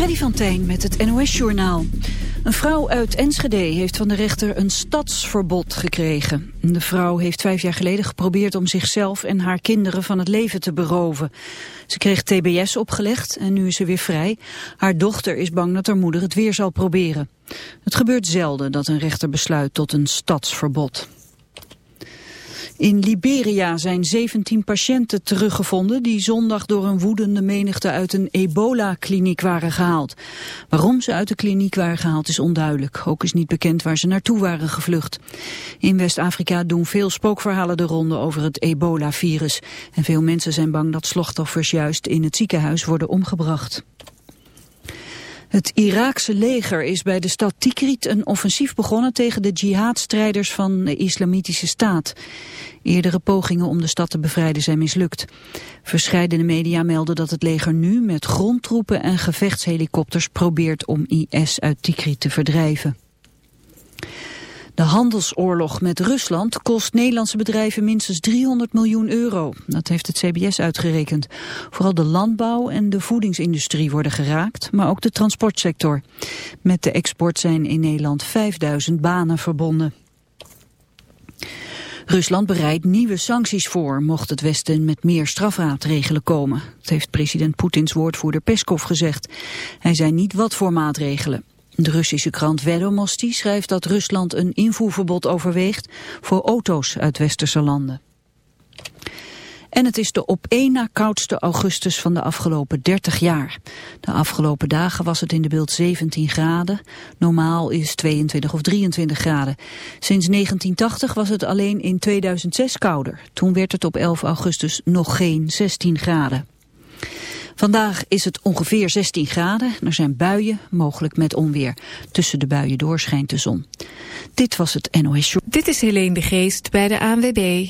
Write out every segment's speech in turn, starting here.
Freddy van Tijn met het NOS-journaal. Een vrouw uit Enschede heeft van de rechter een stadsverbod gekregen. De vrouw heeft vijf jaar geleden geprobeerd om zichzelf en haar kinderen van het leven te beroven. Ze kreeg TBS opgelegd en nu is ze weer vrij. Haar dochter is bang dat haar moeder het weer zal proberen. Het gebeurt zelden dat een rechter besluit tot een stadsverbod. In Liberia zijn 17 patiënten teruggevonden die zondag door een woedende menigte uit een ebola-kliniek waren gehaald. Waarom ze uit de kliniek waren gehaald is onduidelijk. Ook is niet bekend waar ze naartoe waren gevlucht. In West-Afrika doen veel spookverhalen de ronde over het ebola-virus. En veel mensen zijn bang dat slachtoffers juist in het ziekenhuis worden omgebracht. Het Iraakse leger is bij de stad Tikrit een offensief begonnen tegen de jihadstrijders van de Islamitische Staat. Eerdere pogingen om de stad te bevrijden zijn mislukt. Verscheidene media melden dat het leger nu met grondtroepen en gevechtshelikopters probeert om IS uit Tikrit te verdrijven. De handelsoorlog met Rusland kost Nederlandse bedrijven minstens 300 miljoen euro. Dat heeft het CBS uitgerekend. Vooral de landbouw en de voedingsindustrie worden geraakt, maar ook de transportsector. Met de export zijn in Nederland 5000 banen verbonden. Rusland bereidt nieuwe sancties voor, mocht het Westen met meer strafmaatregelen komen. Dat heeft president Poetins woordvoerder Peskov gezegd. Hij zei niet wat voor maatregelen. De Russische krant Vedomosti schrijft dat Rusland een invoerverbod overweegt voor auto's uit westerse landen. En het is de op één na koudste augustus van de afgelopen 30 jaar. De afgelopen dagen was het in de beeld 17 graden. Normaal is 22 of 23 graden. Sinds 1980 was het alleen in 2006 kouder. Toen werd het op 11 augustus nog geen 16 graden. Vandaag is het ongeveer 16 graden. Er zijn buien, mogelijk met onweer. Tussen de buien door schijnt de zon. Dit was het NOS Show. Dit is Helene de Geest bij de ANWB.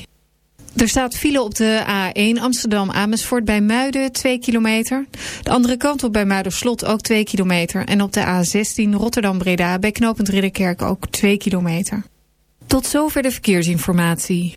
Er staat file op de A1 Amsterdam-Amersfoort bij Muiden 2 kilometer. De andere kant op bij Muiderslot ook 2 kilometer. En op de A16 Rotterdam-Breda bij knooppunt Ridderkerk ook 2 kilometer. Tot zover de verkeersinformatie.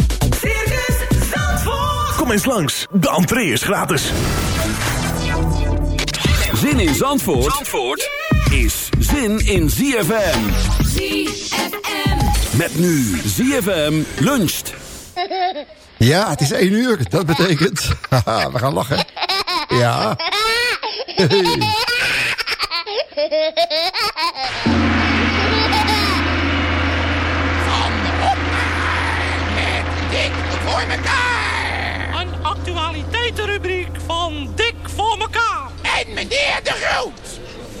Langs, de entree is gratis. Zin in Zandvoort, Zandvoort is zin in ZFM. ZFM. Met nu ZFM luncht. Ja, het is één uur, dat betekent... we gaan lachen. Ja. Van de met dik voor elkaar. Hey.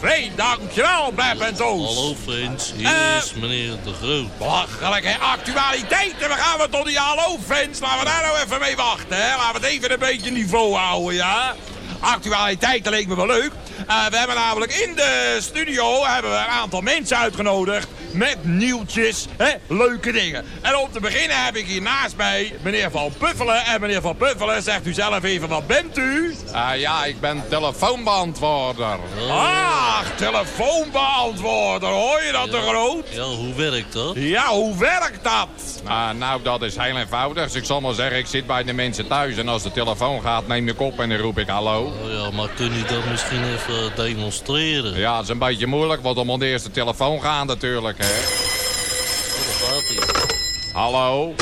Veen, dankjewel, Beb en Toos. Hallo Frans, hier Eh. is meneer De Groot. Belachelijk, hè? Actualiteiten, we gaan we tot die hallo fans. Laten we daar nou even mee wachten, hè? Laten we het even een beetje niveau houden, ja? Actualiteiten leek me wel leuk. Eh, we hebben namelijk in de studio hebben we een aantal mensen uitgenodigd met nieuwtjes, hè? leuke dingen. En om te beginnen heb ik hier naast mij meneer Van Puffelen. En meneer Van Puffelen, zegt u zelf even, wat bent u? Ah ja, ik ben telefoonbeantwoorder. Ach, telefoonbeantwoorder, hoor je dat te groot? Ja, hoe werkt dat? Ja, hoe werkt dat? Ah, nou, dat is heel eenvoudig. Dus ik zal maar zeggen, ik zit bij de mensen thuis en als de telefoon gaat, neem ik op en dan roep ik hallo. Oh ja, maar kun je dat misschien even demonstreren? Ja, dat is een beetje moeilijk, want moet eerst de telefoon gaan natuurlijk, hè. Oh, daar gaat hij. Hallo,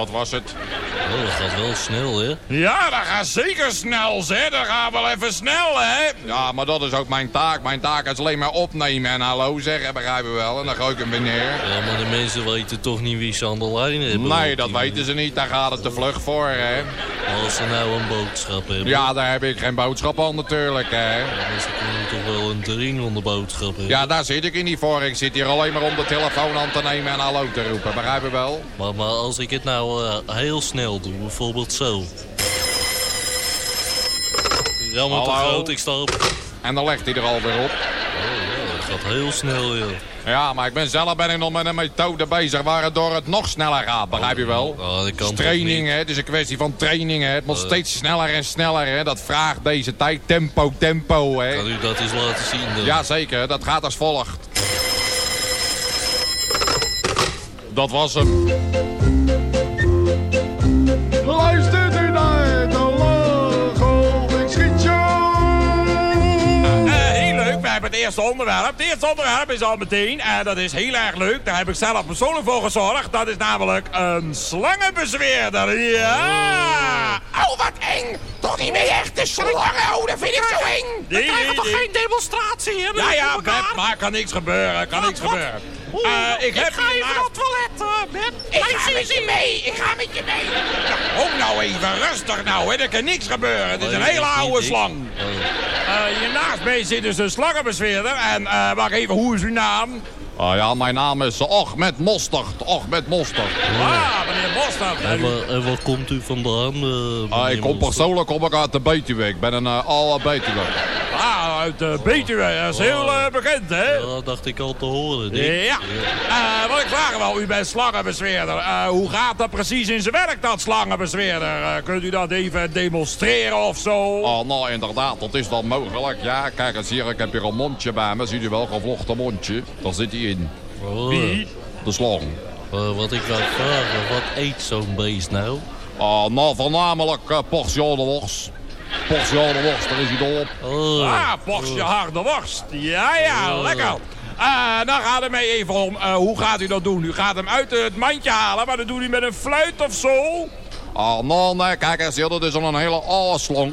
dat was het. Oh, dat gaat wel snel, hè? Ja, dat gaat zeker snel, hè? Dat gaat wel even snel, hè? Ja, maar dat is ook mijn taak. Mijn taak is alleen maar opnemen en hallo zeggen, begrijpen we wel. En dan gooi ik hem weer neer. Ja, maar de mensen weten toch niet wie ze aan de lijn hebben. Nee, dat weten ze niet. Daar gaat het te vlug voor, hè. Maar Als ze nou een boodschap hebben. Ja, daar heb ik geen boodschap aan natuurlijk, hè. Kunnen toch wel een dringende boodschap hebben. Ja, daar zit ik hier niet voor. Ik zit hier alleen maar om de telefoon aan te nemen en hallo te roepen. Begrijp je wel? Maar, maar als ik het nou eh, heel snel doe, bijvoorbeeld zo. Jammer te groot, ik sta op. En dan legt hij er alweer op. Oh ja, dat gaat heel snel, joh. Ja, maar ik ben zelf ben ik nog met een methode bezig waardoor het nog sneller gaat. Begrijp je wel? Oh, dat kan toch training, hè. Het is een kwestie van training, hè. Het moet Eh. steeds sneller en sneller, hè. Dat vraagt deze tijd tempo, tempo, hè. Kan u dat eens laten zien dan? Jazeker, dat gaat als volgt. Dat was hem. Het eerste onderwerp. Het eerste onderwerp is al meteen, en dat is heel erg leuk. Daar heb ik zelf persoonlijk voor gezorgd. Dat is namelijk een slangenbezweerder. Ja! Oh, wat eng! Toch niet meer echte slangen? Oh, dat vind ik zo eng! We krijgen toch geen demonstratie hebben? Ja, ja, Beb, maar kan niks gebeuren, kan niks gebeuren. Eh, ik heb hier naast- het toilet, Beb. Ik ga met je mee, ik ga met je mee. Oh, nou even rustig nou, hè. Er kan niks gebeuren. Het is Oh, een ik hele oude slang. Oh. Eh, hier naast mij zit dus een slangenbezweerder. En eh wacht even, hoe is uw naam? Oh ja, mijn naam is Ochmed Mostert. Ochmed Mostert. Ah, meneer Mostert. En, waar, en waar komt u vandaan? eh, Ah, ik kom Mostert? persoonlijk kom ik uit de Betuwe. Ik ben een uh, oude Betuwe. Uit de Betuwe. Dat is heel eh, bekend, hè? Ja, dat dacht ik al te horen. Dick. Ja. Eh, wat ik vraag wel, u bent slangenbezweerder. Eh, hoe gaat dat precies in zijn werk, dat slangenbezweerder? Eh, kunt u dat even demonstreren of zo? Oh, nou inderdaad, dat is wel mogelijk. Ja, kijk eens hier, ik heb hier een mondje bij me. Ziet u wel, gevlochten mondje. Daar zit hij in. Oh, Wie? De slang. eh, wat ik wou vragen, wat eet zo'n beest nou? Oh, nou, voornamelijk uh, portionenworst. Portionenworst, daar is hij dol op. Oh, Ah, portje harde worst. Ja, ja, Oh. lekker. Eh, dan gaat het mij even om, eh, hoe gaat u dat doen? U gaat hem uit het mandje halen, maar dat doet u met een fluit of zo? Oh, nou, nee, kijk eens dat is al een hele oude slang.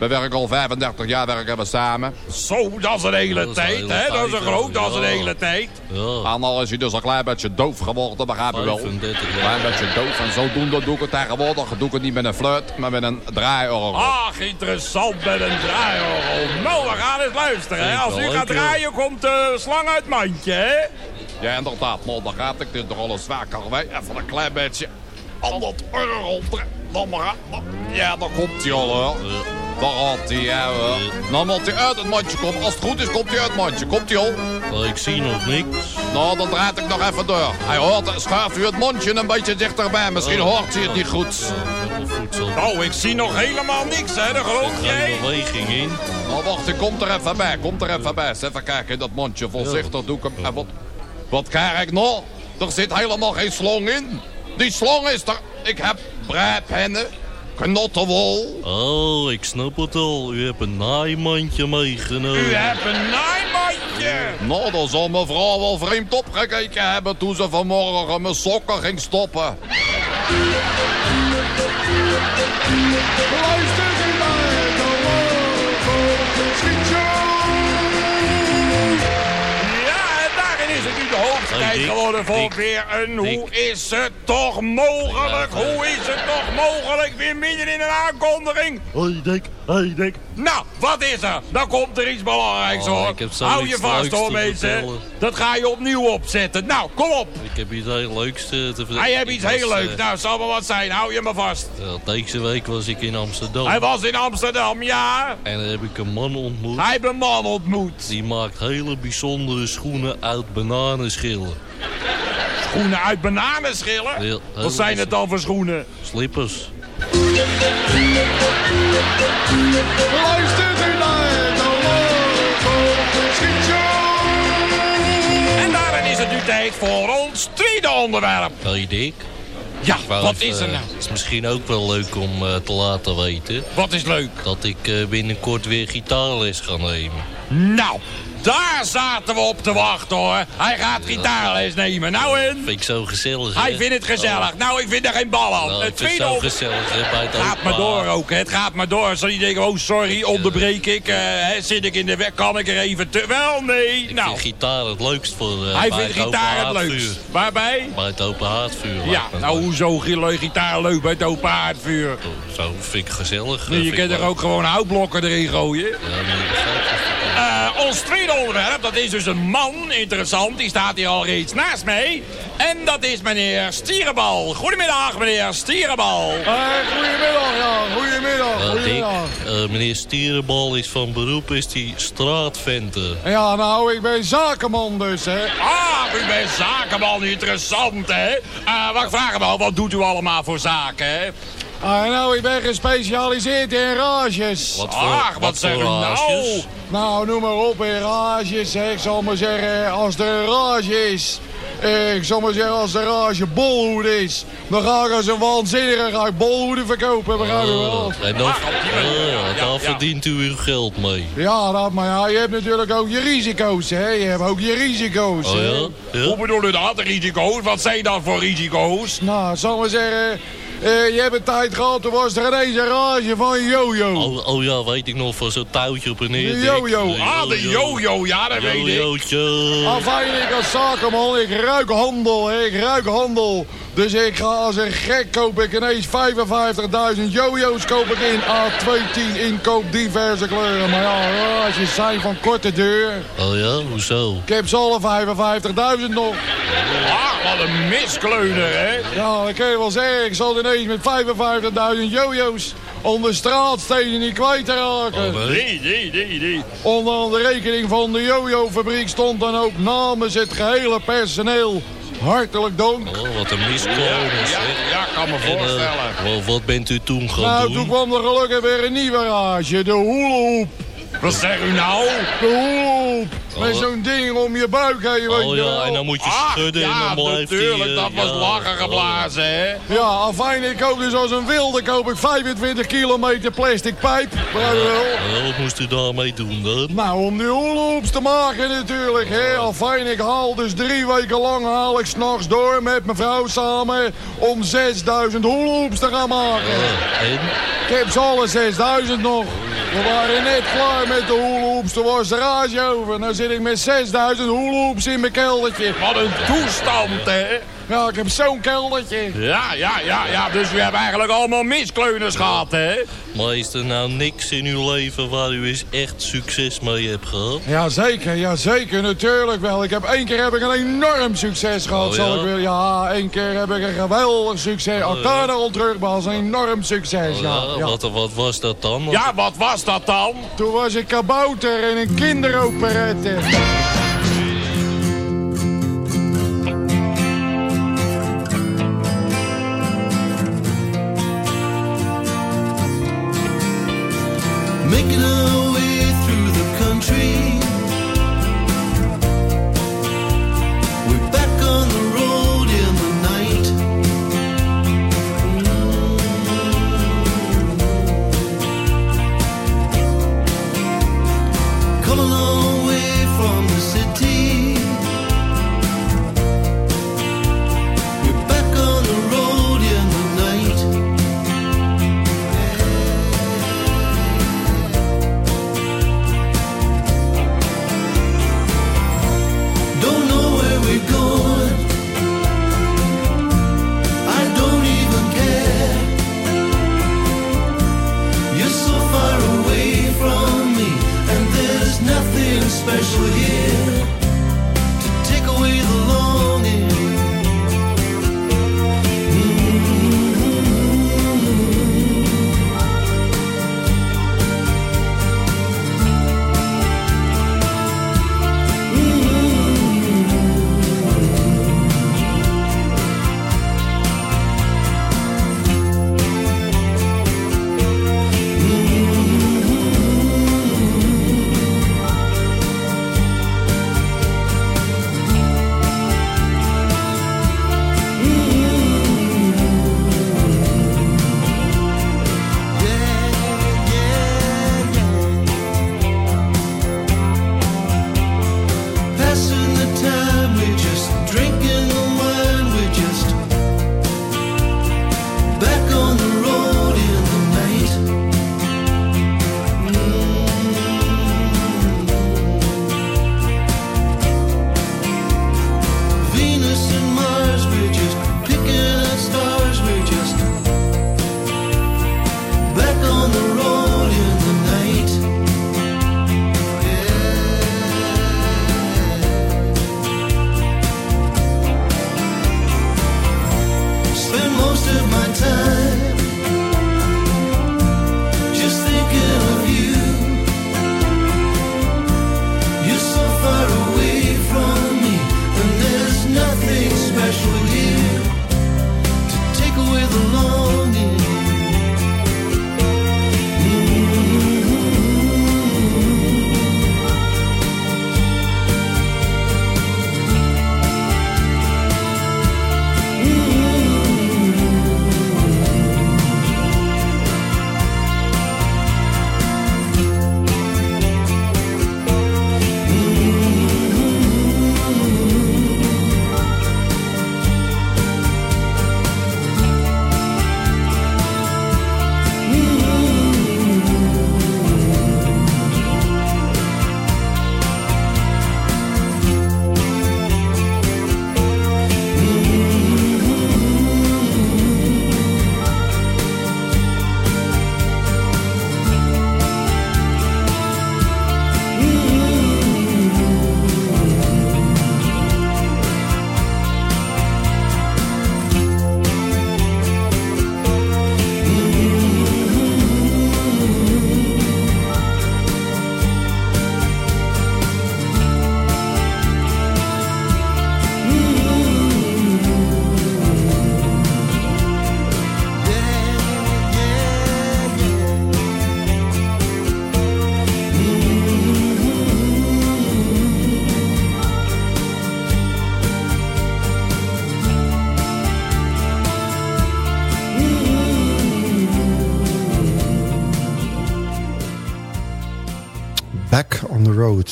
We werken al 35 jaar werken we samen. Zo, dat is een hele Dat is een tijd, hè? Dat is een groot, dat is een hele tijd. ja. En nou is hij dus een klein beetje doof geworden, begrijp je wel. 35 Een jaar. klein beetje doof. En zodoende doe ik het tegenwoordig. Doe ik het niet met een fluit, maar met een draaiorgel. Ach, interessant met een draaiorgel. Nou, we gaan eens luisteren, hè? Als u gaat draaien, komt de slang uit het mandje, hè? Ja, inderdaad, maar dan gaat ik dit toch alles zwakker bij. Even een klein beetje aan dat orgel. Dan maar, ja, dan komt hij al hoor. Daar gaat hij, ja hoor. Dan moet hij uit het mandje komen. Als het goed is, komt hij uit het mandje. Komt hij al? Oh, ik zie nog niks. Nou, dan draait ik nog even door. Hij hoort, schuift u het mondje een beetje dichterbij. Misschien hoort hij het niet goed. Voedsel. Nou, ik zie nog helemaal niks, hè? Dat geloof Geen jij? beweging in. Nou, wacht, ik kom er even bij. Kom er even bij. Eens Even kijken in dat mondje. Voorzichtig doe ik hem. En wat, wat krijg ik nou? Er zit helemaal geen slong in. Die slong is er. Ik heb breipennen, knottenwol. Oh, ik snap het al. U hebt een naaimandje meegenomen. U hebt een naaimandje. Nou, dan zal mevrouw wel vreemd opgekeken hebben toen ze vanmorgen mijn sokken ging stoppen. Luistert tijd geworden voor Dick, weer een... Dick. Hoe is het toch mogelijk? Ja, Hoe is het toch mogelijk? Weer midden in een aankondiging. Hoi Dick, Hey, Dick. Nou, wat is er? Dan komt er iets belangrijks Oh, hoor. ik heb zo Hou je vast hoor mensen. Dat ga je opnieuw opzetten. Nou, kom op. Ik heb iets heel leuks te, te vertellen. Hij heeft iets heel leuks. eh, Nou, zal wel wat zijn. Hou je me vast. ja, deze week was ik in Amsterdam. Hij was in Amsterdam, ja. En daar heb ik een man ontmoet. Hij heeft een man ontmoet. Die maakt hele bijzondere schoenen uit bananenschillen. Schoenen uit bananenschillen? Ja, Wat zijn het dan voor schoenen? Slippers. Luistert u naar de En daarin is het nu tijd voor ons tweede onderwerp. Hey Dick. Ja, Ik wou wat even, is er nou? Het is misschien ook wel leuk om eh, te laten weten. Wat is leuk? Dat ik eh, binnenkort weer gitaarles ga nemen. Nou, daar zaten we op te wachten hoor. Hij gaat gitaarles nemen. Nou en? Vind ik zo gezellig. Hij vindt het gezellig. Oh. Nou, ik vind er geen bal aan. Nou, het tweede zo gezellig hè, bij het gaat maar door ook. hè. Het gaat maar door. Zal je denken, oh sorry, onderbreek ik. eh, hè, zit ik in de weg? Kan ik er even te... Wel, nee. Ik Nou, vind gitaar het leukst voor eh, hij vindt het gitaar het leukst. Waarbij? Bij het open haardvuur. Ja, nou hoezo gitaar leuk bij het open haardvuur? Zo vind ik gezellig. Nee, je kunt er ook gewoon houtblokken erin gooien. Ja. Eh, ons tweede onderwerp, dat is dus een man, interessant, die staat hier al reeds naast mij. En dat is meneer Stierenbal. Goedemiddag, meneer Stierenbal. goedemiddag, ja. Goedemiddag, Ja, Dick, goedemiddag. eh, meneer Stierenbal is van beroep is die straatventer. Ja, nou, ik ben zakenman dus, hè. Ah, u bent zakenman, interessant, hè? Eh wat ik vraag me al, wat doet u allemaal voor zaken, hè? Ah, nou, ik ben gespecialiseerd in rages. Wat voor, Ach, wat wat u nou? Nou, noem maar op, in rages. Ik zal maar zeggen, als er een rage is... eh, Ik zal maar zeggen, als de rage bolhoed is... dan ga ik als een waanzinnige ga ik bolhoeden verkopen, begrijp je wel? Oh, en dan, daar ja. verdient u uw geld mee. Ja, dat, maar ja, je hebt natuurlijk ook je risico's, hè. Je hebt ook je risico's, Oh hè. ja? ja? Hoe bedoel u dat, risico's? Wat zijn dat voor risico's? Nou, zal maar zeggen... eh, je hebt een tijd gehad, toen was er ineens een rage van jojo. Oh, oh ja, weet ik nog, van zo'n touwtje op en neer. De Ah, de yo-yo, ja, dat weet ik. Yo-yootje. Afijn, ik als zakenman, ik ruik handel, ik ruik handel. Dus ik ga als een gek koop ik ineens 55.000 jojo's koop ik in. A210 inkoop diverse kleuren. Maar ja, rages zijn van korte deur. Oh ja, hoezo? Ik heb ze alle 55.000 nog. Ah, wat een miskleuner, hè? Ja, dat kun je wel zeggen. Ik zal ineens met 55.000 jojo's om de straatstenen niet kwijt te raken. Oh, Nee, nee. nee, nee, nee. Onder de rekening van de jojo-fabriek stond dan ook namens het gehele personeel. Hartelijk dank. Oh, wat een Ja, miskomen, ja, ja, kan me En, eh, voorstellen. wat, wat bent u toen gaan Nou, doen? toen kwam er gelukkig weer een nieuwe rage. De hula-hoop. Wat zeg u nou? De hula-hoop. Met Oh. zo'n ding om je buik heen, Oh ja, en dan moet je Ah, schudden en ja, dan blijft hij... natuurlijk, eh, dat was ja, lachen oh, geblazen, hè? Ja, afijn, ik koop dus als een wilde koop ik 25 kilometer plastic pijp. Wel? Wat moest u daarmee doen dan? Nou, om die hula-hoops te maken natuurlijk, hè. Afijn, ik haal dus drie weken lang haal ik s'nachts door met mijn vrouw samen om 6000 hula-hoops te gaan maken. En? Ik heb ze alle 6000 nog. We waren net klaar met de hula-hoops, toen was rage over. Nou zit ik met 6000 hula-hoops in mijn keldertje. Wat een toestand, hè? Ja, ik heb zo'n keldertje. Ja, ja, ja, ja, dus u hebt eigenlijk allemaal miskleuners gehad, hè? Maar is er nou niks in uw leven waar u eens echt succes mee hebt gehad? Ja, zeker, ja, zeker, natuurlijk wel. Ik heb één keer heb ik een enorm succes gehad, Oh, zal ja? ik willen. Ja, één keer heb ik een geweldig succes. Al ja. daar al terug, maar als een enorm succes, Oh, ja. ja, ja. Wat, wat was dat dan? Ja, wat was dat dan? Toen was ik kabouter in een kinderoperette. you go.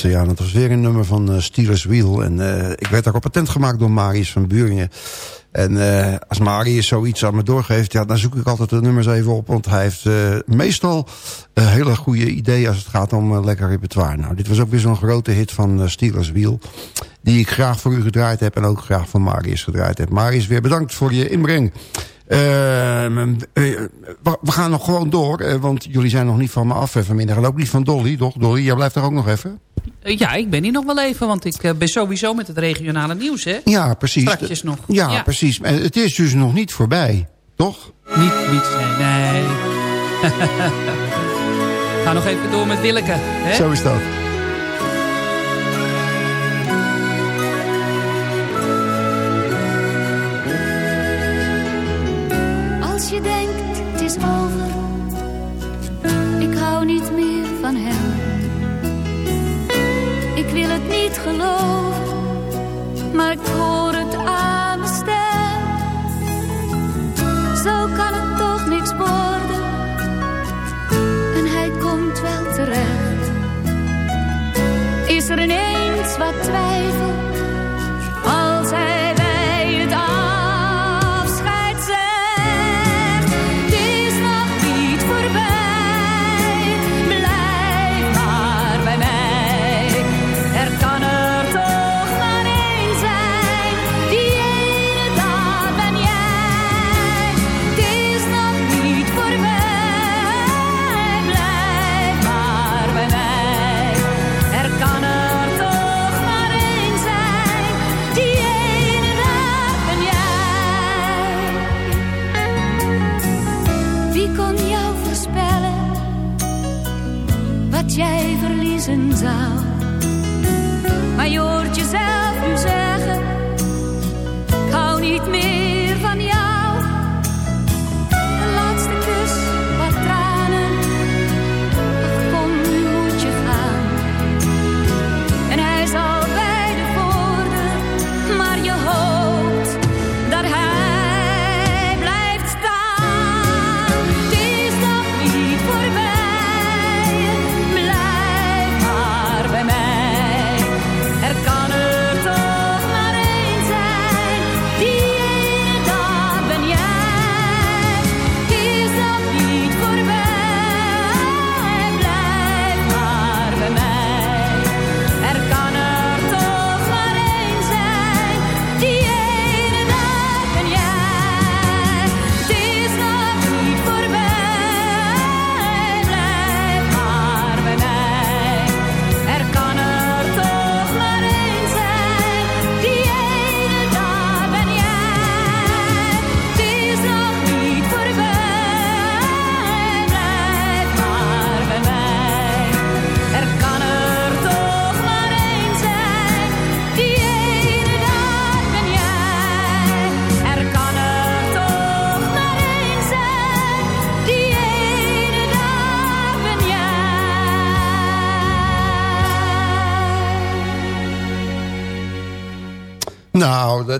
Ja, dat was weer een nummer van uh, Steelers Wheel. En uh, ik werd ook op patent gemaakt door Marius van Buringen. En uh, als Marius zoiets aan me doorgeeft... Ja, dan zoek ik altijd de nummers even op. Want hij heeft meestal hele goede ideeën... als het gaat om lekker repertoire. Nou, dit was ook weer zo'n grote hit van Steelers Wheel. Die ik graag voor u gedraaid heb. En ook graag voor Marius gedraaid heb. Marius, weer bedankt voor je inbreng. Ehm, we gaan nog gewoon door, want jullie zijn nog niet van me af vanmiddag. En ook niet van Dolly, toch? Dolly, jij blijft er ook nog even? Ja, ik ben hier nog wel even, want ik ben sowieso met het regionale nieuws, hè? Ja, precies. Strakjes nog. Ja, ja. precies. En het is dus nog niet voorbij, toch? Niet, niet, nee. nee. Ga nog even door met Willeke, hè? Zo is dat. Hou niet meer van hem. Ik wil het niet geloven, maar ik hoor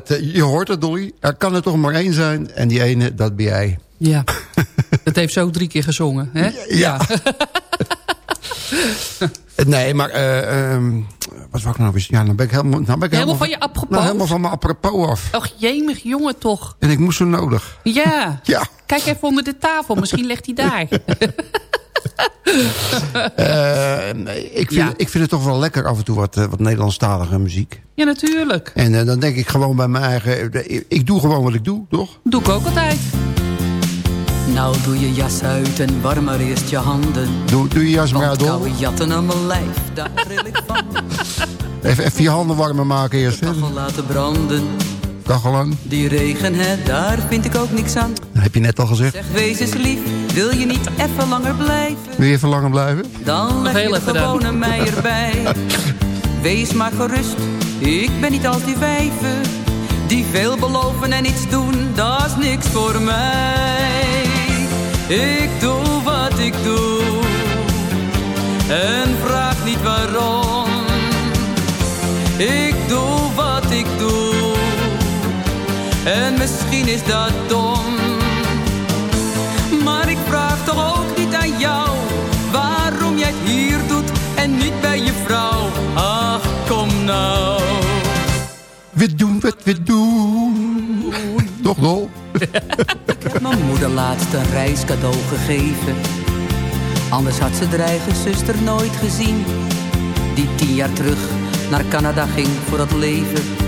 dat, eh, je hoort het, Dolly. Er kan er toch maar één zijn. En die ene, dat ben jij. Ja, dat heeft ze ook drie keer gezongen, hè? Ja. nee, maar... eh ehm, wat wou ik nou weer... Ja, dan ben ik helemaal... Nou ben ik Helemaal van je apropos? Nou, helemaal van mijn apropos af. Och, jemig jongen toch. En ik moest zo nodig. Ja. Ja. Kijk even onder de tafel, misschien ligt hij daar. Eh, ik, vind, Ja. ik vind het toch wel lekker af en toe wat, eh, wat Nederlandstalige muziek. ja, natuurlijk. En eh, dan denk ik gewoon bij mijn eigen... Ik doe gewoon wat ik doe, toch? Doe ik ook altijd. Nou doe je jas uit en warm maar eerst je handen. Doe, doe je jas maar uit, koude jatten aan mijn lijf, daar ril ik van. Even, even je handen warmer maken eerst. Hè? Kachel laten branden. Kachel aan. Die regen, hè, daar vind ik ook niks aan. Dat heb je net al gezegd. Zeg, wees eens lief, wil je niet even langer blijven? Wil je even langer blijven? Dan leg je gewoon een mij erbij. Wees maar gerust, ik ben niet als die wijven. Die veel beloven en iets doen, dat is niks voor mij. Ik doe wat ik doe. En vraag niet waarom. Ik doe wat ik doe. En misschien is dat dom. Maar ik vraag toch ook niet aan jou waarom jij het hier doet en niet bij je vrouw. nou. We doen wat we doen. Toch wel? Ik heb mijn moeder laatst een reiscadeau gegeven. Anders had ze haar eigen zuster nooit gezien. Die tien jaar terug naar Canada ging voor het leven.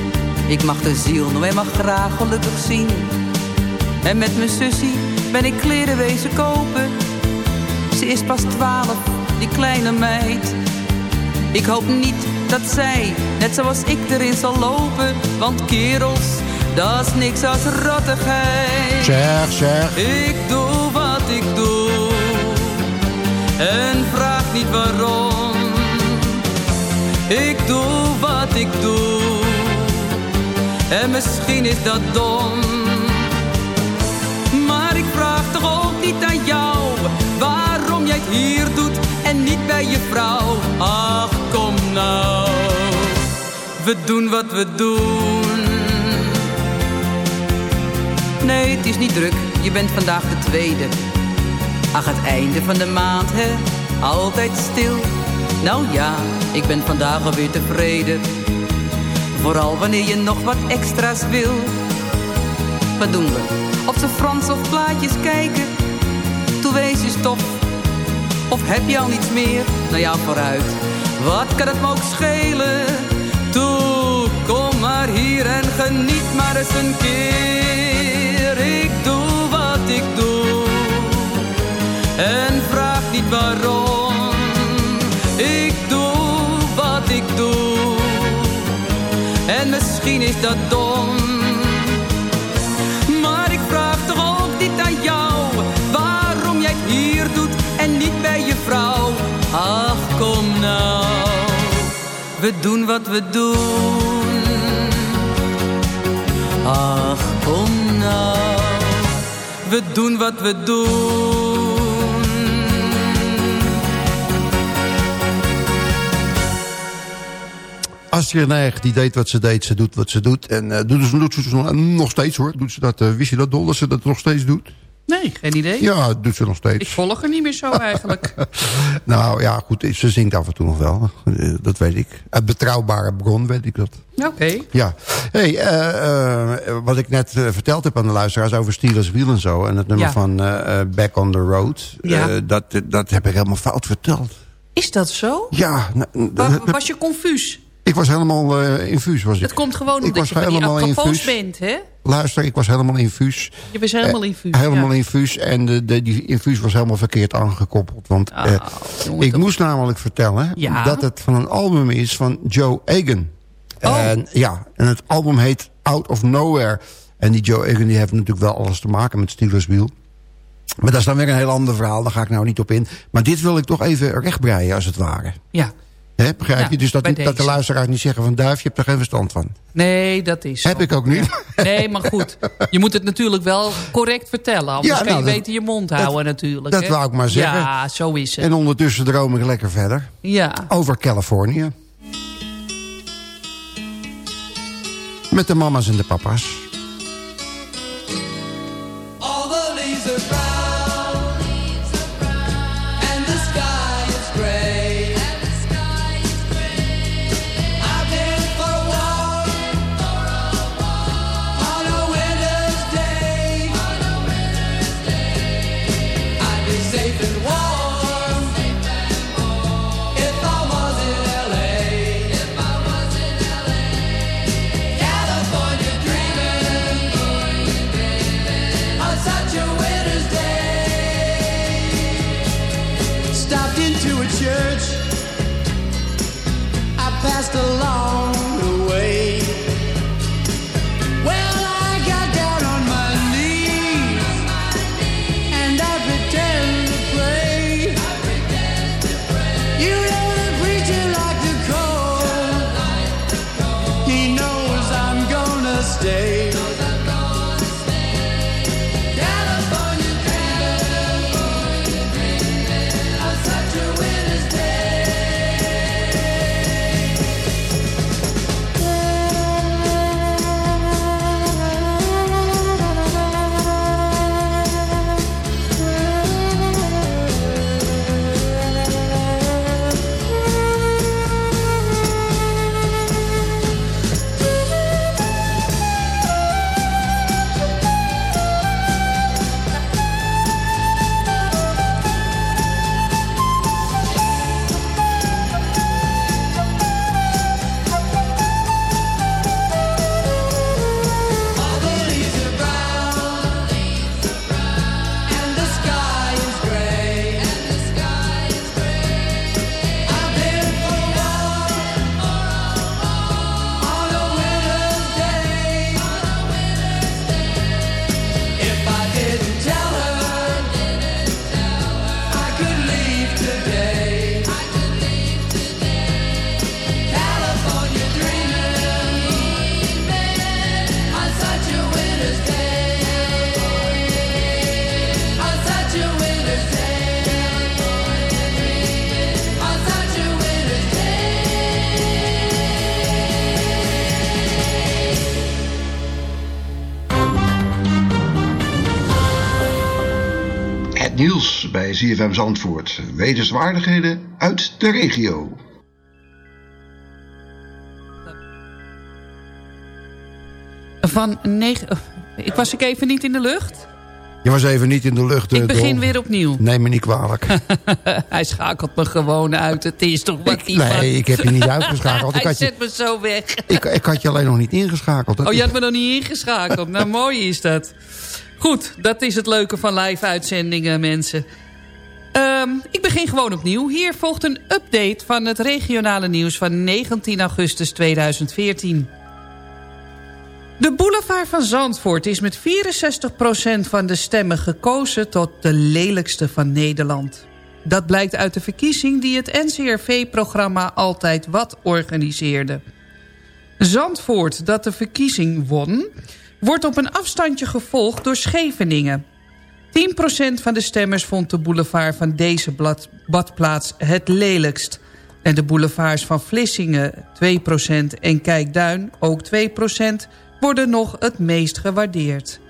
Ik mag de ziel nog eenmaal graag gelukkig zien. En met mijn zussie ben ik kleren wezen kopen. Ze is pas twaalf, die kleine meid. Ik hoop niet dat zij, net zoals ik, erin zal lopen. Want kerels, dat is niks als rottigheid. Zeg, zeg. Ik doe wat ik doe. En vraag niet waarom. Ik doe wat ik doe. En misschien is dat dom. Maar ik vraag toch ook niet aan jou. Waarom jij het hier doet en niet bij je vrouw. Ach, kom nou. We doen wat we doen. Nee, het is niet druk. Je bent vandaag de tweede. Ach, het einde van de maand, hè? Altijd stil. Nou ja, ik ben vandaag alweer tevreden. Vooral wanneer je nog wat extra's wil. Wat doen we? Op de Frans of plaatjes kijken? Toe wees je stof. Of heb je al niets meer? Nou ja, vooruit. Wat kan het me ook schelen? Toe, kom maar hier en geniet maar eens een keer. Ik doe wat ik doe. En vraag niet waarom. Is dat dom. Maar ik vraag toch ook niet aan jou. Waarom jij hier doet en niet bij je vrouw. Ach, kom nou. We doen wat we doen. Ach, kom nou. We doen wat we doen. Nijg, die deed wat ze deed, ze doet wat ze doet. En eh, doet, ze, doet ze nog- steeds hoor. Doet ze dat, eh, wist je dat dol, dat ze dat nog steeds doet? Nee, geen idee. Ja, doet ze nog steeds. Ik volg er niet meer zo eigenlijk. Nou ja, goed, ze zingt af en toe nog wel. Eh, Dat weet ik. Uit betrouwbare bron weet ik dat. Oké. Ja. Hey, wat ik net verteld heb aan de luisteraars over Steelers Wheel en zo. En het nummer Ja. van Back on the Road. Ja. dat, dat heb ik helemaal fout verteld. Is dat zo? Ja. nou, was je confuus? Ik was helemaal eh, infuus. Was ik. Het komt gewoon Ik omdat was je helemaal infuus. bent, hè? Luister, ik was helemaal infuus. Je was helemaal Eh, infuus. helemaal ja. infuus. En de, de, die infuus was helemaal verkeerd aangekoppeld. Want Ah, eh, ik moest namelijk vertellen Ja? dat het van een album is van Joe Egan. Oh. En, ja, en het album heet Out of Nowhere. En die Joe Egan die heeft natuurlijk wel alles te maken met Steelers Wheel. Maar dat is dan weer een heel ander verhaal. Daar ga ik nou niet op in. Maar dit wil ik toch even rechtbreien als het ware. Ja. Hè, begrijp je? Dus dat, de luisteraars niet zeggen van... Duif, je hebt er geen verstand van. Nee, dat is Heb ik ook niet. Nee, maar goed. Je moet het natuurlijk wel correct vertellen. Anders Ja, kun nou, je dat- beter je mond houden natuurlijk. dat hè? wou ik maar zeggen. Ja, zo is het. En ondertussen droom ik lekker verder. Ja. Over Californië. Met de mama's en de papa's. Passed along ZFM Zandvoort. Wetenswaardigheden uit de regio. Van negen... Ik was ik even niet in de lucht. Je was even niet in de lucht. Ik eh, begin weer opnieuw. Neem me niet kwalijk. Hij schakelt me gewoon uit. Het is toch wat die nee, ik heb je niet uitgeschakeld. Ik Hij je, zet me zo weg. ik, ik had je alleen nog niet ingeschakeld. Dat Oh, je had me nog niet ingeschakeld. nou, mooi is dat. Goed, dat is het leuke van live-uitzendingen, mensen. Ehm, ik begin gewoon opnieuw. Hier volgt een update van het regionale nieuws van 19 augustus 2014. De boulevard van Zandvoort is met 64% van de stemmen gekozen tot de lelijkste van Nederland. Dat blijkt uit de verkiezing die het NCRV-programma Altijd Wat organiseerde. Zandvoort, dat de verkiezing won, wordt op een afstandje gevolgd door Scheveningen. 10% van de stemmers vond de boulevard van deze badplaats het lelijkst. En de boulevards van Vlissingen 2% en Kijkduin ook 2% worden nog het meest gewaardeerd.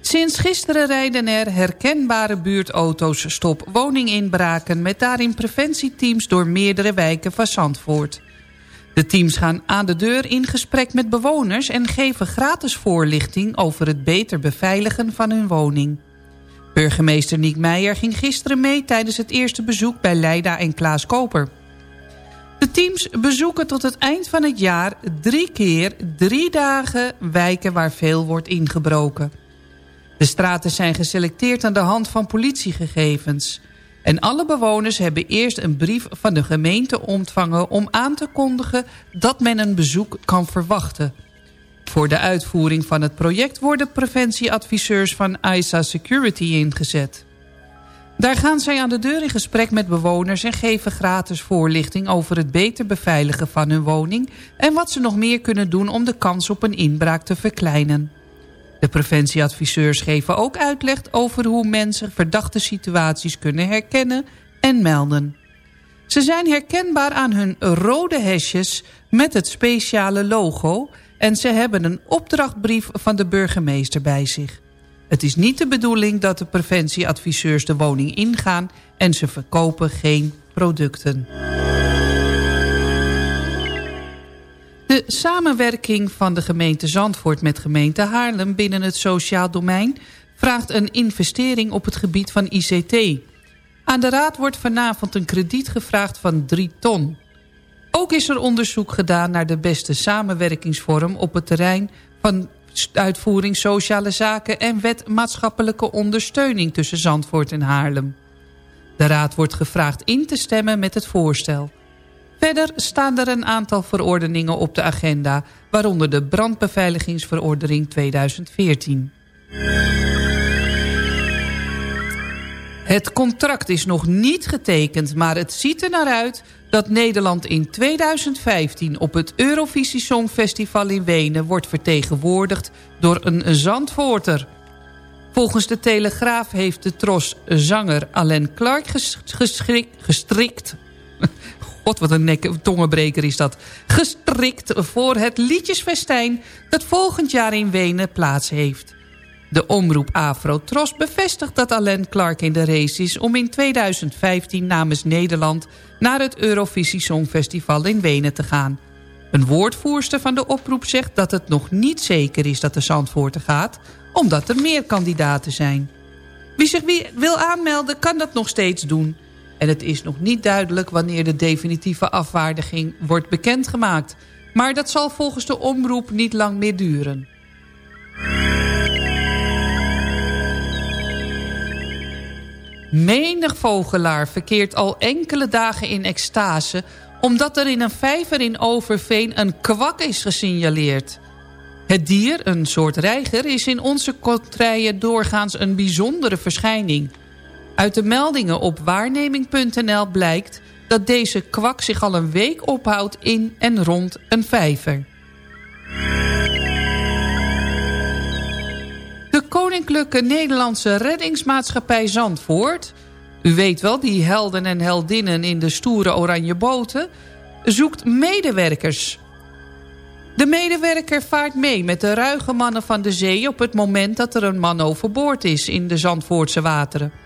Sinds gisteren rijden er herkenbare buurtauto's stop woninginbraken... met daarin preventieteams door meerdere wijken van Zandvoort. De teams gaan aan de deur in gesprek met bewoners... en geven gratis voorlichting over het beter beveiligen van hun woning. Burgemeester Niek Meijer ging gisteren mee tijdens het eerste bezoek... bij Leida en Klaas Koper. De teams bezoeken tot het eind van het jaar drie keer drie dagen wijken waar veel wordt ingebroken. De straten zijn geselecteerd aan de hand van politiegegevens. En alle bewoners hebben eerst een brief van de gemeente ontvangen... om aan te kondigen dat men een bezoek kan verwachten. Voor de uitvoering van het project worden preventieadviseurs van ISA Security ingezet. Daar gaan zij aan de deur in gesprek met bewoners... en geven gratis voorlichting over het beter beveiligen van hun woning... en wat ze nog meer kunnen doen om de kans op een inbraak te verkleinen. De preventieadviseurs geven ook uitleg over hoe mensen verdachte situaties kunnen herkennen en melden. Ze zijn herkenbaar aan hun rode hesjes met het speciale logo... en ze hebben een opdrachtbrief van de burgemeester bij zich. Het is niet de bedoeling dat de preventieadviseurs de woning ingaan... en ze verkopen geen producten. De samenwerking van de gemeente Zandvoort met gemeente Haarlem... binnen het sociaal domein vraagt een investering op het gebied van ICT. Aan de raad wordt vanavond een krediet gevraagd van 3 ton. Ook is er onderzoek gedaan naar de beste samenwerkingsvorm... op het terrein van uitvoering sociale zaken... en wet maatschappelijke ondersteuning tussen Zandvoort en Haarlem. De raad wordt gevraagd in te stemmen met het voorstel. Verder staan er een aantal verordeningen op de agenda... waaronder de brandbeveiligingsverordening 2014. Het contract is nog niet getekend, maar het ziet er naar uit... dat Nederland in 2015 op het Eurovisie Songfestival in Wenen... wordt vertegenwoordigd door een Zandvoorter. Volgens de Telegraaf heeft de tros zanger Alain Clark gestrikt... God, wat een nek, tongenbreker is dat. Gestrikt voor het liedjesfestijn dat volgend jaar in Wenen plaats heeft. De omroep Afro Tros bevestigt dat Alain Clark in de race is... om in 2015 namens Nederland naar het Eurovisie Songfestival in Wenen te gaan. Een woordvoerster van de oproep zegt dat het nog niet zeker is dat de Zandvoorten gaat... omdat er meer kandidaten zijn. Wie zich wil aanmelden kan dat nog steeds doen... En het is nog niet duidelijk wanneer de definitieve afwaardiging wordt bekendgemaakt. Maar dat zal volgens de omroep niet lang meer duren. Menig vogelaar verkeert al enkele dagen in extase... omdat er in een vijver in Overveen een kwak is gesignaleerd. Het dier, een soort reiger, is in onze kontrijen doorgaans een bijzondere verschijning... Uit de meldingen op waarneming.nl blijkt dat deze kwak zich al een week ophoudt in en rond een vijver. De Koninklijke Nederlandse Reddingsmaatschappij Zandvoort... u weet wel, die helden en heldinnen in de stoere oranje boten... zoekt medewerkers. De medewerker vaart mee met de ruige mannen van de zee... op het moment dat er een man overboord is in de Zandvoortse wateren.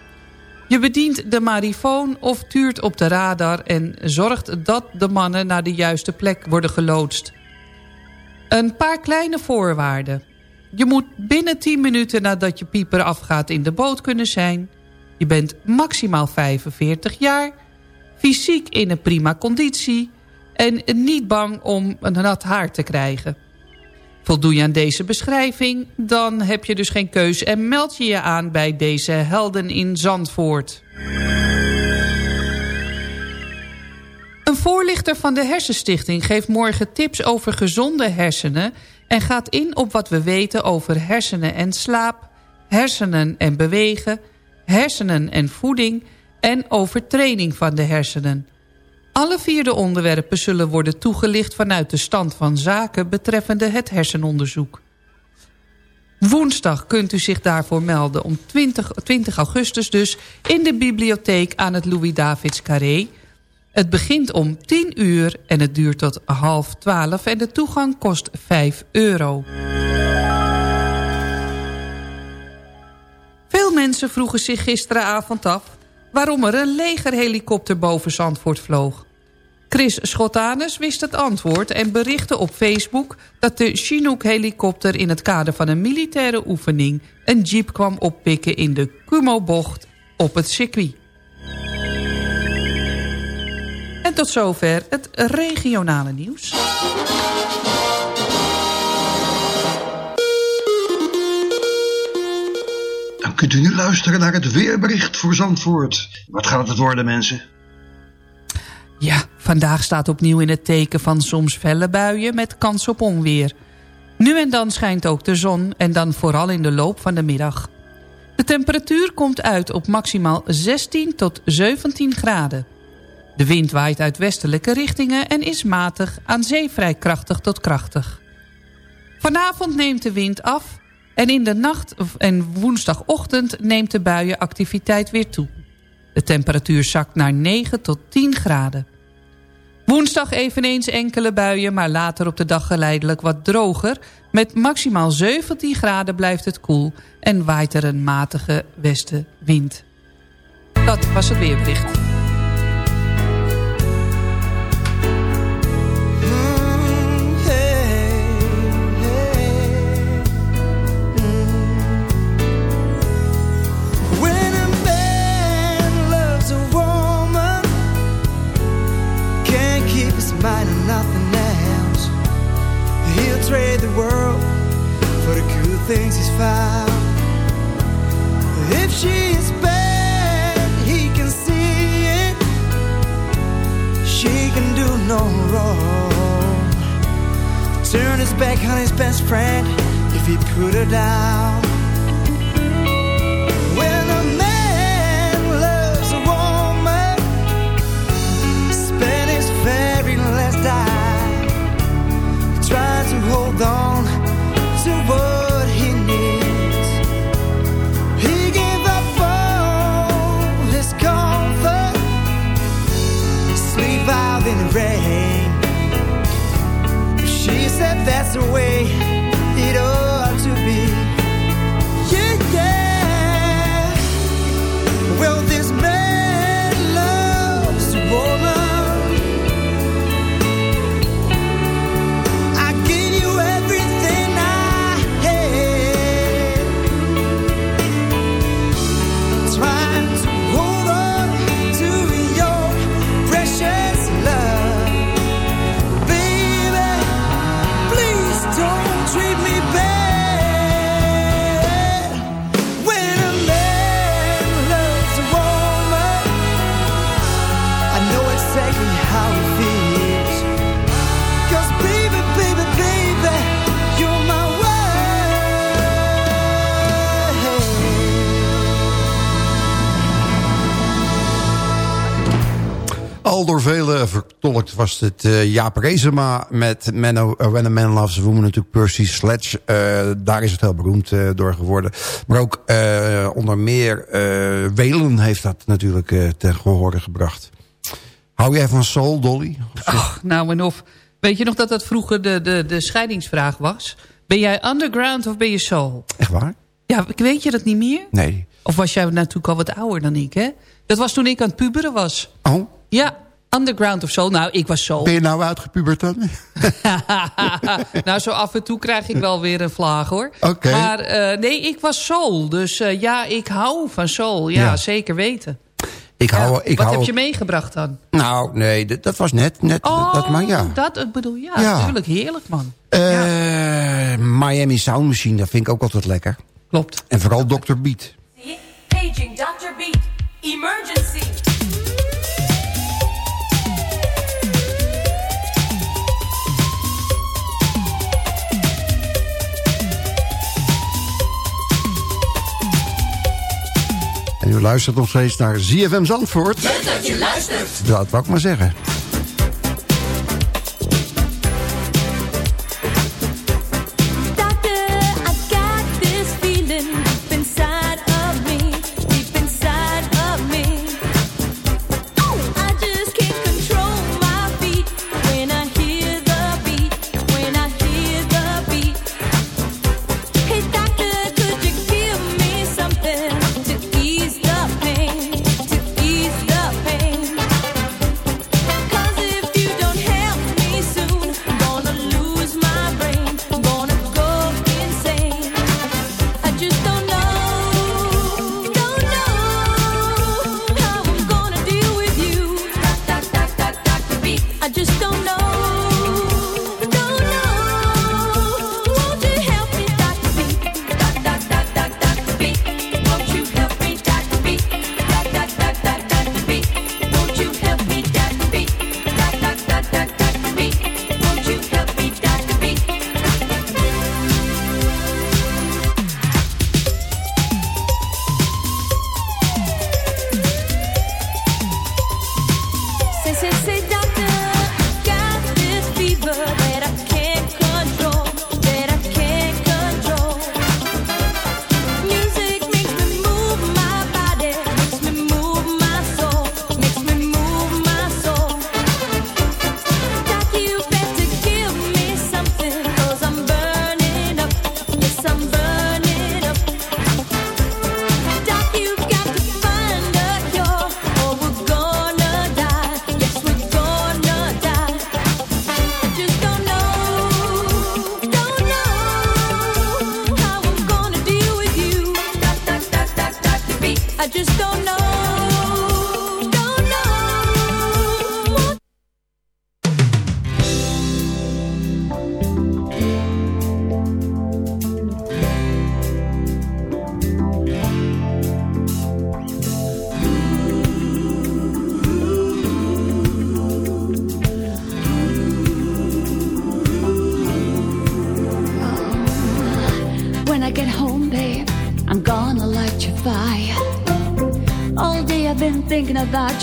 Je bedient de marifoon of tuurt op de radar... en zorgt dat de mannen naar de juiste plek worden geloodst. Een paar kleine voorwaarden. Je moet binnen 10 minuten nadat je pieper afgaat in de boot kunnen zijn. Je bent maximaal 45 jaar. Fysiek in een prima conditie. En niet bang om een nat haar te krijgen. Voldoe je aan deze beschrijving, dan heb je dus geen keus... en meld je je aan bij deze helden in Zandvoort. Een voorlichter van de Hersenstichting geeft morgen tips over gezonde hersenen... en gaat in op wat we weten over hersenen en slaap, hersenen en bewegen... hersenen en voeding en over training van de hersenen. Alle vier de onderwerpen zullen worden toegelicht vanuit de stand van zaken... betreffende het hersenonderzoek. Woensdag kunt u zich daarvoor melden om 20, 20 augustus dus... in de bibliotheek aan het Louis-Davids Carré... Het begint om 10 uur en het duurt tot half 12 en de toegang kost 5 euro. Veel mensen vroegen zich gisteravond af... waarom er een legerhelikopter boven Zandvoort vloog. Chris Schotanus wist het antwoord en berichtte op Facebook... dat de Chinook-helikopter in het kader van een militaire oefening... een jeep kwam oppikken in de Kumo-bocht op het circuit. En tot zover het regionale nieuws. Dan kunt u nu luisteren naar het weerbericht voor Zandvoort. Wat gaat het worden, mensen? Ja, vandaag staat opnieuw in het teken van soms felle buien met kans op onweer. Nu en dan schijnt ook de zon en dan vooral in de loop van de middag. De temperatuur komt uit op maximaal 16 tot 17 graden. De wind waait uit westelijke richtingen en is matig, aan zee vrij krachtig tot krachtig. Vanavond neemt de wind af en in de nacht en woensdagochtend neemt de buienactiviteit weer toe. De temperatuur zakt naar 9 tot 10 graden. Woensdag eveneens enkele buien, maar later op de dag geleidelijk wat droger. Met maximaal 17 graden blijft het koel en waait er een matige westenwind. Dat was het weerbericht. On nothing else. He'll trade the world for the good things he's found. If she is bad, he can see it. She can do no wrong. Turn his back on his best friend if he put her down. To hold on to what he needs. He gave up all his comfort, sleep out in the rain. She said that's the way Al door velen vertolkt was het eh, Jaap Reesema met Menno, uh, When a Man Loves a Woman. Natuurlijk Percy Sledge. Eh, daar is het heel beroemd eh, door geworden. Maar ook onder meer Welen heeft dat natuurlijk ten gehore gebracht. Hou jij van soul, Dolly? Ach, nou en of. Weet je nog dat dat vroeger de, de, de scheidingsvraag was? Ben jij underground of ben je soul? Echt waar? Ja, weet je dat niet meer? Nee. Of was jij natuurlijk al wat ouder dan ik, hè? Dat was toen ik aan het puberen was. Oh? Ja, underground of soul. Nou, ik was soul. Ben je nou uitgepubert dan? nou, zo af en toe krijg ik wel weer een vlaag, hoor. Oké. Maar eh, nee, ik was soul. Dus eh, ja, ik hou van soul. Ja, Ja. zeker weten. Ik hou, ik Wat hou heb je meegebracht dan? Nou, nee, dat, dat was net. net Oh, dat, maar ja. dat ik bedoel, ja, Ja. natuurlijk. Heerlijk, man. Eh, Miami Sound Machine, dat vind ik ook altijd lekker. Klopt. En vooral Dr. Beat. Paging Dr. Beat. Emergency. En u luistert nog steeds naar ZFM Zandvoort. Leuk dat je luistert. Dat wou ik maar zeggen.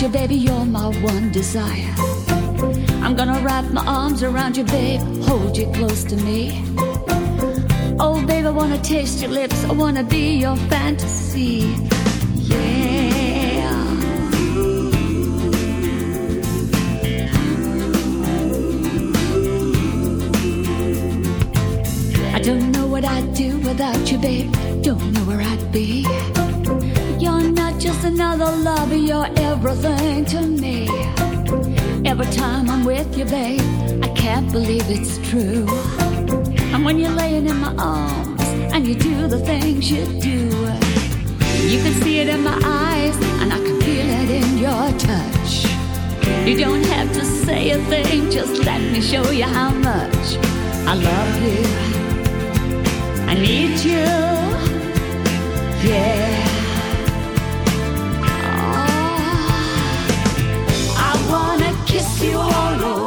You, baby, you're my one desire. I'm gonna wrap my arms around you, babe, hold you close to me. Oh, babe, I wanna taste your lips, I wanna be your fantasy. Everything to me. Every time I'm with you, babe, I can't believe it's true. And when you're laying in my arms and you do the things you do, you can see it in my eyes and I can feel it in your touch. You don't have to say a thing, just let me show you how much I love you. I need you. Yeah. You all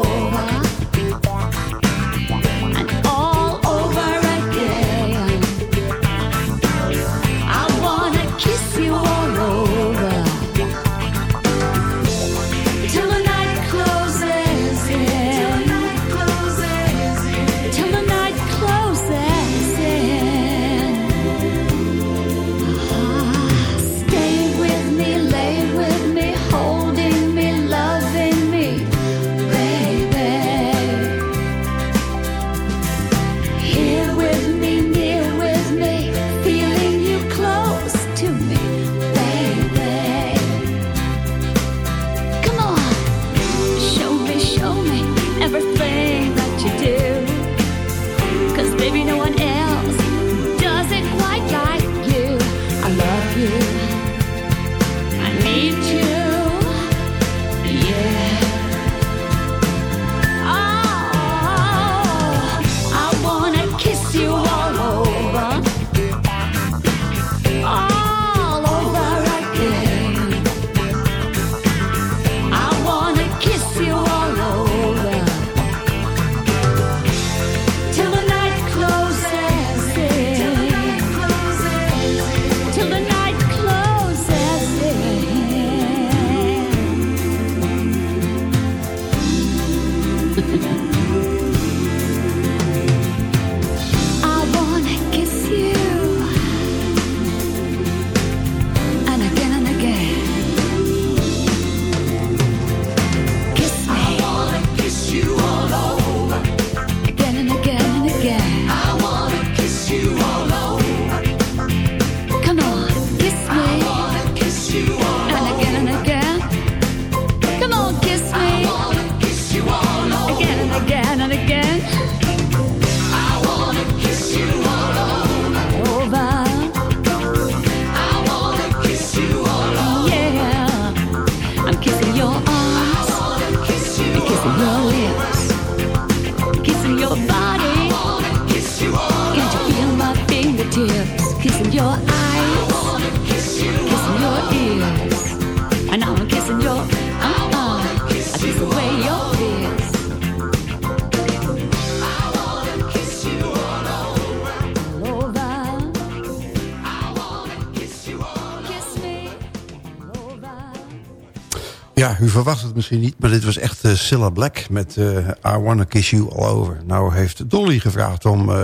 u verwacht het misschien niet, maar dit was echt uh, Cilla Black met eh, I Wanna Kiss You All Over. Nou heeft Dolly gevraagd om eh,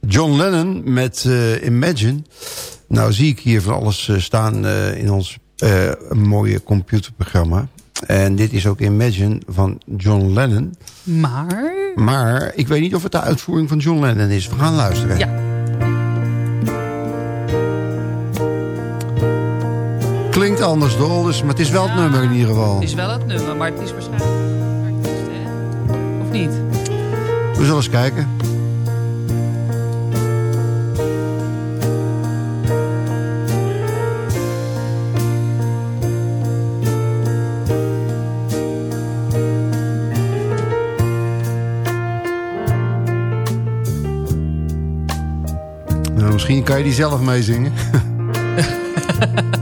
John Lennon met Imagine. Nou zie ik hier van alles staan in ons mooie computerprogramma. En dit is ook Imagine van John Lennon. Maar... Maar ik weet niet of het de uitvoering van John Lennon is. We gaan luisteren. Ja. Anders, Dol, dus, maar het is wel het nummer in ieder geval. Het is wel het nummer, maar het is waarschijnlijk... artiest, hè? Of niet? We zullen eens kijken. Nou, misschien kan je die zelf meezingen.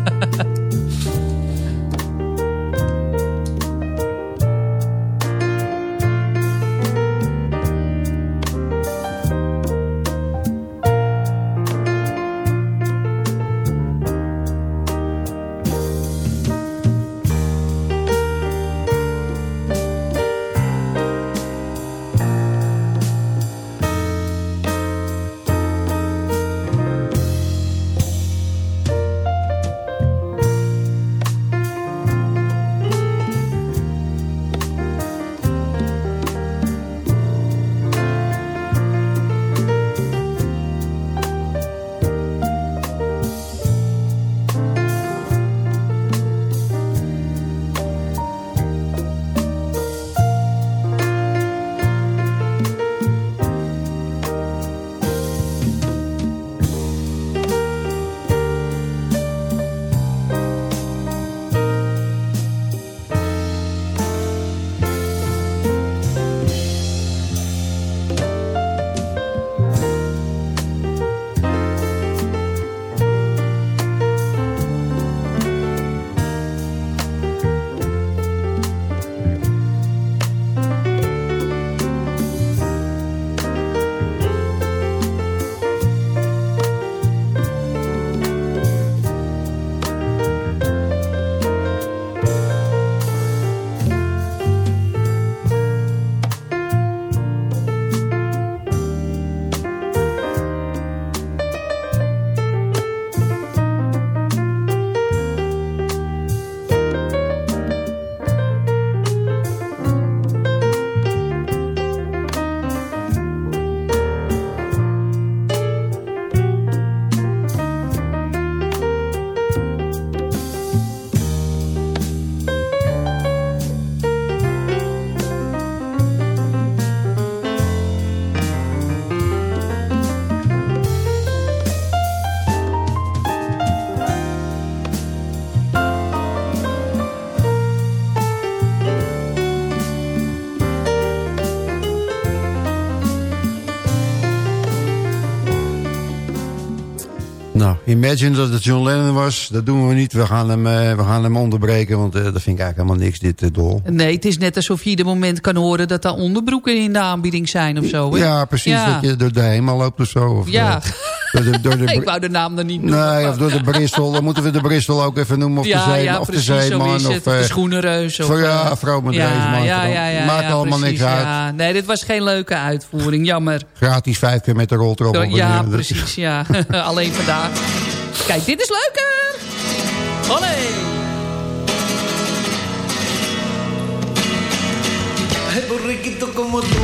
imagine dat het John Lennon was. Dat doen we niet. We gaan hem, eh, we gaan hem onderbreken, want eh, dat vind ik eigenlijk helemaal niks, dit uh, dol. Nee, het is net alsof je ieder moment kan horen dat daar onderbroeken in de aanbieding zijn of zo. Hè? Ja, precies. Ja. Dat je door de hemel loopt of zo. Of, Ja. door de, door de, ik wou de naam dan niet noemen. Nee, of door de Bristol. Dan moeten we de Bristol ook even noemen. Of ja, de, zee, ja, of precies, de Zeeman. het. Of, Of eh, de schoenenreus. Of, voor- ja, eh, vrouw met ja, ja, ja, ja, Maakt ja, allemaal precies, niks uit. Ja. Nee, dit was geen leuke uitvoering. Jammer. Gratis vijf keer met de roltrop. Ja, precies. Ja. Alleen vandaag. Kijk, dit is leuker. Olé. Ay, borriquito como tú,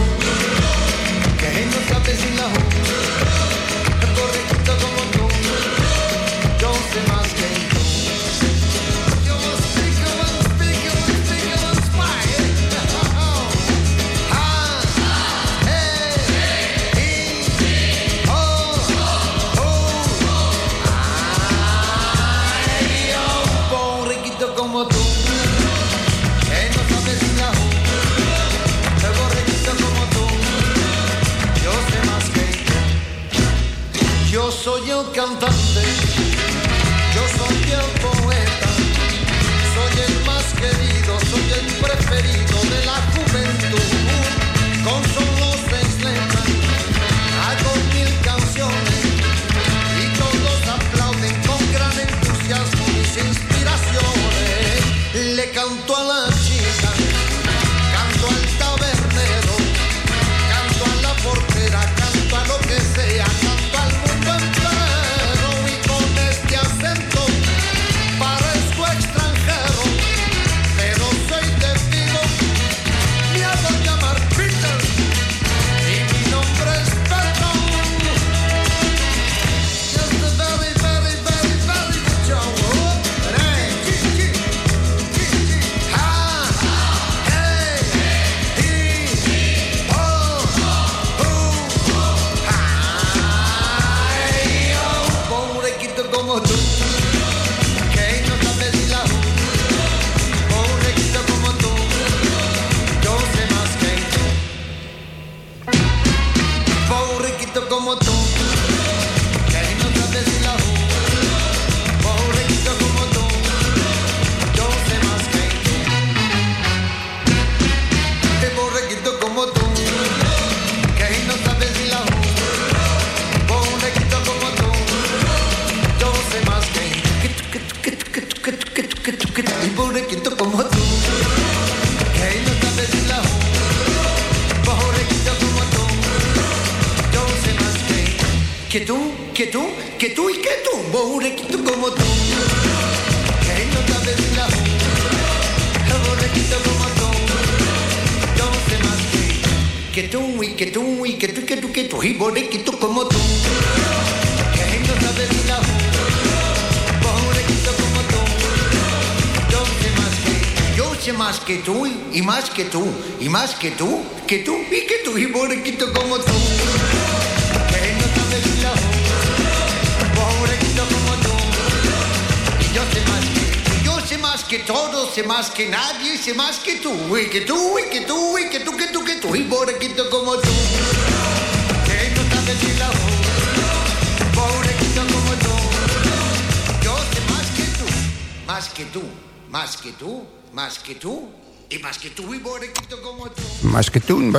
como tú, tú y más que tú y más que tú, que tú y que tú y borrequito como tú. Que no sabes la. Pobrequito como tú. Y yo sé más que yo sé más que todo, sé más que nadie, sé más que tú, y que tú, y que tú, y que tú, que tú, que tú, y pobrequito como tú. Que no sabes la. Pobrequito como tú. Yo sé más que tú, más que tú, más que tú, más que tú, que tú, y pobrequito como tú. Katoen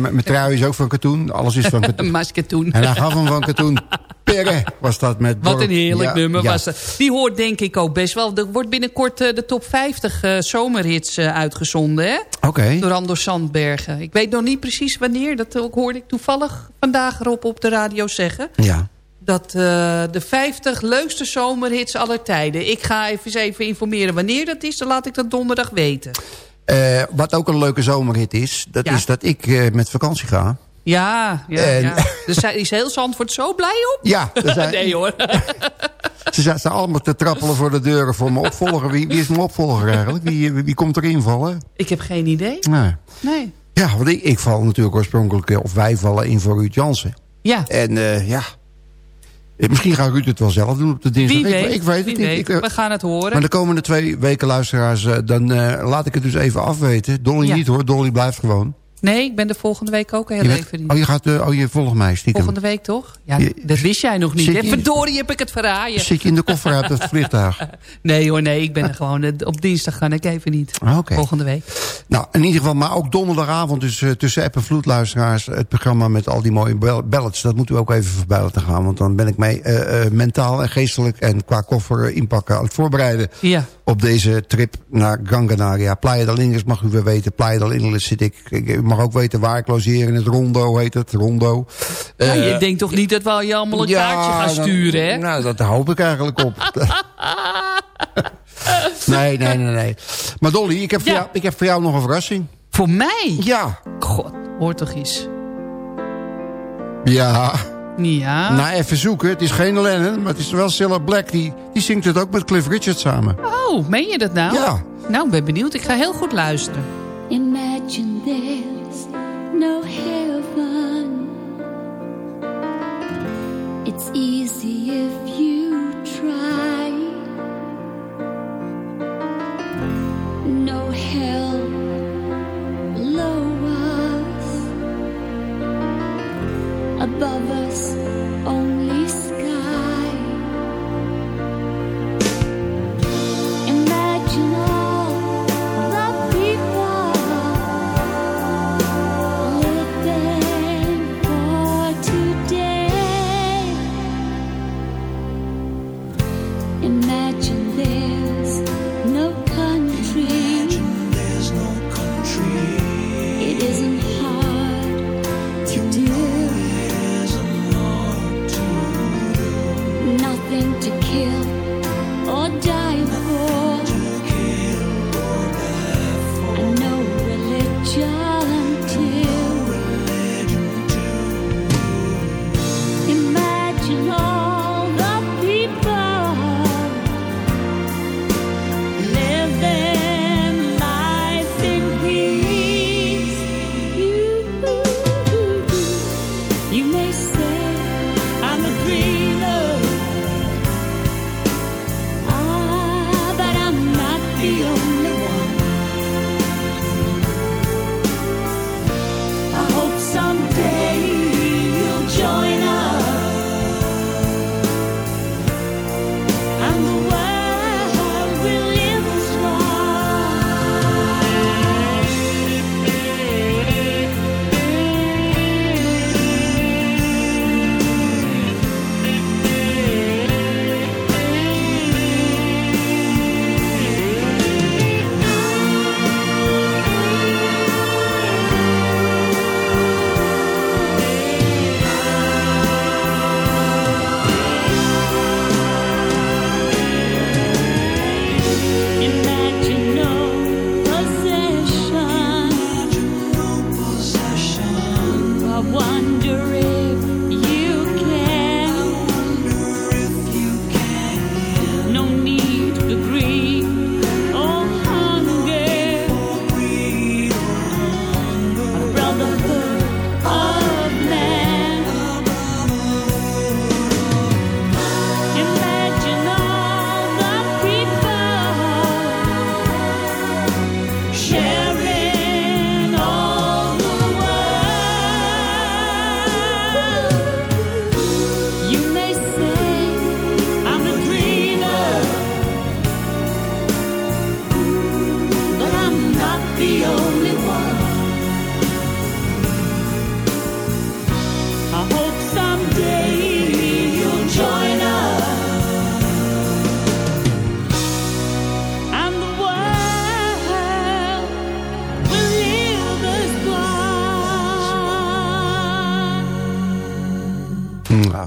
mijn trui is ook van katoen. Alles is van katoen. Masketoen. En hij gaf hem van katoen. Perre was dat met Wat een heerlijk Ja, nummer ja. was dat. Die hoort denk ik ook best wel. Er wordt binnenkort eh, de top 50 eh, zomerhits eh, uitgezonden. hè? Oké. Door Anders Sandbergen. Ik weet nog niet precies wanneer. Dat ook hoorde ik toevallig vandaag erop op de radio zeggen. Ja. Dat eh, de 50 leukste zomerhits aller tijden. Ik ga even, eens even informeren wanneer dat is. Dan laat ik dat donderdag weten. Eh, wat ook een leuke zomerhit is, dat Ja. is dat ik eh, met vakantie ga. Ja, ja, En- ja. Dus is heel Zandvoort zo blij op? Ja, zijn- nee hoor. Ze zijn staan allemaal te trappelen voor de deuren voor mijn opvolger. Wie, wie is mijn opvolger eigenlijk? Wie, wie, wie komt er invallen? ik heb geen idee. Nee. Nee. Ja, want ik, ik val natuurlijk oorspronkelijk, eh, of wij vallen in voor Ruud Jansen. Ja. En eh, ja, Eh, misschien gaat Ruud het wel zelf doen op de dinsdag. Wie ik, weet, ik weet wie het niet. Ik, eh, We gaan het horen. Maar de komende twee weken luisteraars, eh, dan eh, laat ik het dus even afweten. Dolly Ja. niet hoor, Dolly blijft gewoon. Nee, ik ben de volgende week ook heel Je bent- even niet. oh, je gaat, eh, oh, je volgt mij stiekem. Volgende week toch? Ja, Je- dat wist jij nog niet. Hè? je- Verdorie heb ik het verraaien. Zit je in de koffer uit het vliegtuig? Nee hoor, nee. Ik ben er gewoon... eh, Op dinsdag ga ik even niet. Ah. Volgende week. Nou, in ieder geval, maar ook donderdagavond dus eh, tussen app en vloedluisteraars... het programma met al die mooie ballads. Dat moeten we ook even voorbij laten gaan. Want dan ben ik mee eh, mentaal en geestelijk en qua koffer inpakken aan het voorbereiden... Ja. Op deze trip naar Gran Canaria. Playa del mag u weer weten. Playa del zit ik. Ik u mag ook weten waar ik logeer in het Rondo, heet het. Rondo. Ja, Eh, je denkt toch niet dat we je allemaal een kaartje gaan sturen, hè? Nou, dat hoop ik eigenlijk op. nee, nee, nee, nee. Maar Dolly, ik heb, voor jou, ik heb voor jou nog een verrassing. Voor mij? Ja. God, hoor toch eens. Ja. Ja. Nou, even zoeken. Het is geen Lennon, maar het is wel Cilla Black. Die, die zingt het ook met Cliff Richard samen. Oh, meen je dat nou? Ja. Nou, ik ben benieuwd. Ik ga heel goed luisteren. Imagine there's no heaven. It's easy if you try. No hell Above us, only sky.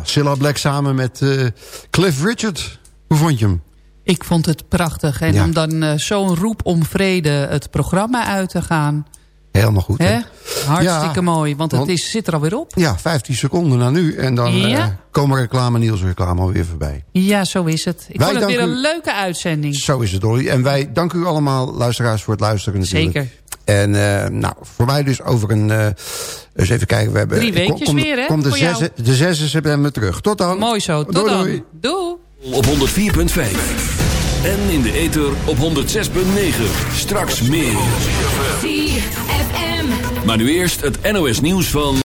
Cilla Black samen met eh, Cliff Richard. Hoe vond je hem? Ik vond het prachtig. En Ja. om dan eh, zo'n roep om vrede het programma uit te gaan. Helemaal goed. Hè? Hartstikke Ja, mooi, want het want- is, zit er alweer op. Ja, 15 seconden na nu. En dan Ja. eh, komen reclame, Niels reclame alweer voorbij. Ja, zo is het. Ik Wij vond het weer een u. leuke uitzending. Zo is het, Dolly. En wij danken u allemaal, luisteraars, voor het luisteren natuurlijk. Zeker. En eh, nou, voor mij dus over een... eens even kijken, we hebben... Drie weekjes kom, weer, hè, Kom de, voor jou. 6, de 6 september terug. Tot dan. Mooi zo. Tot Doei, dan. doei. Doei. Op 104.5. En in de ether op 106.9. Straks meer. Maar nu eerst het NOS nieuws van...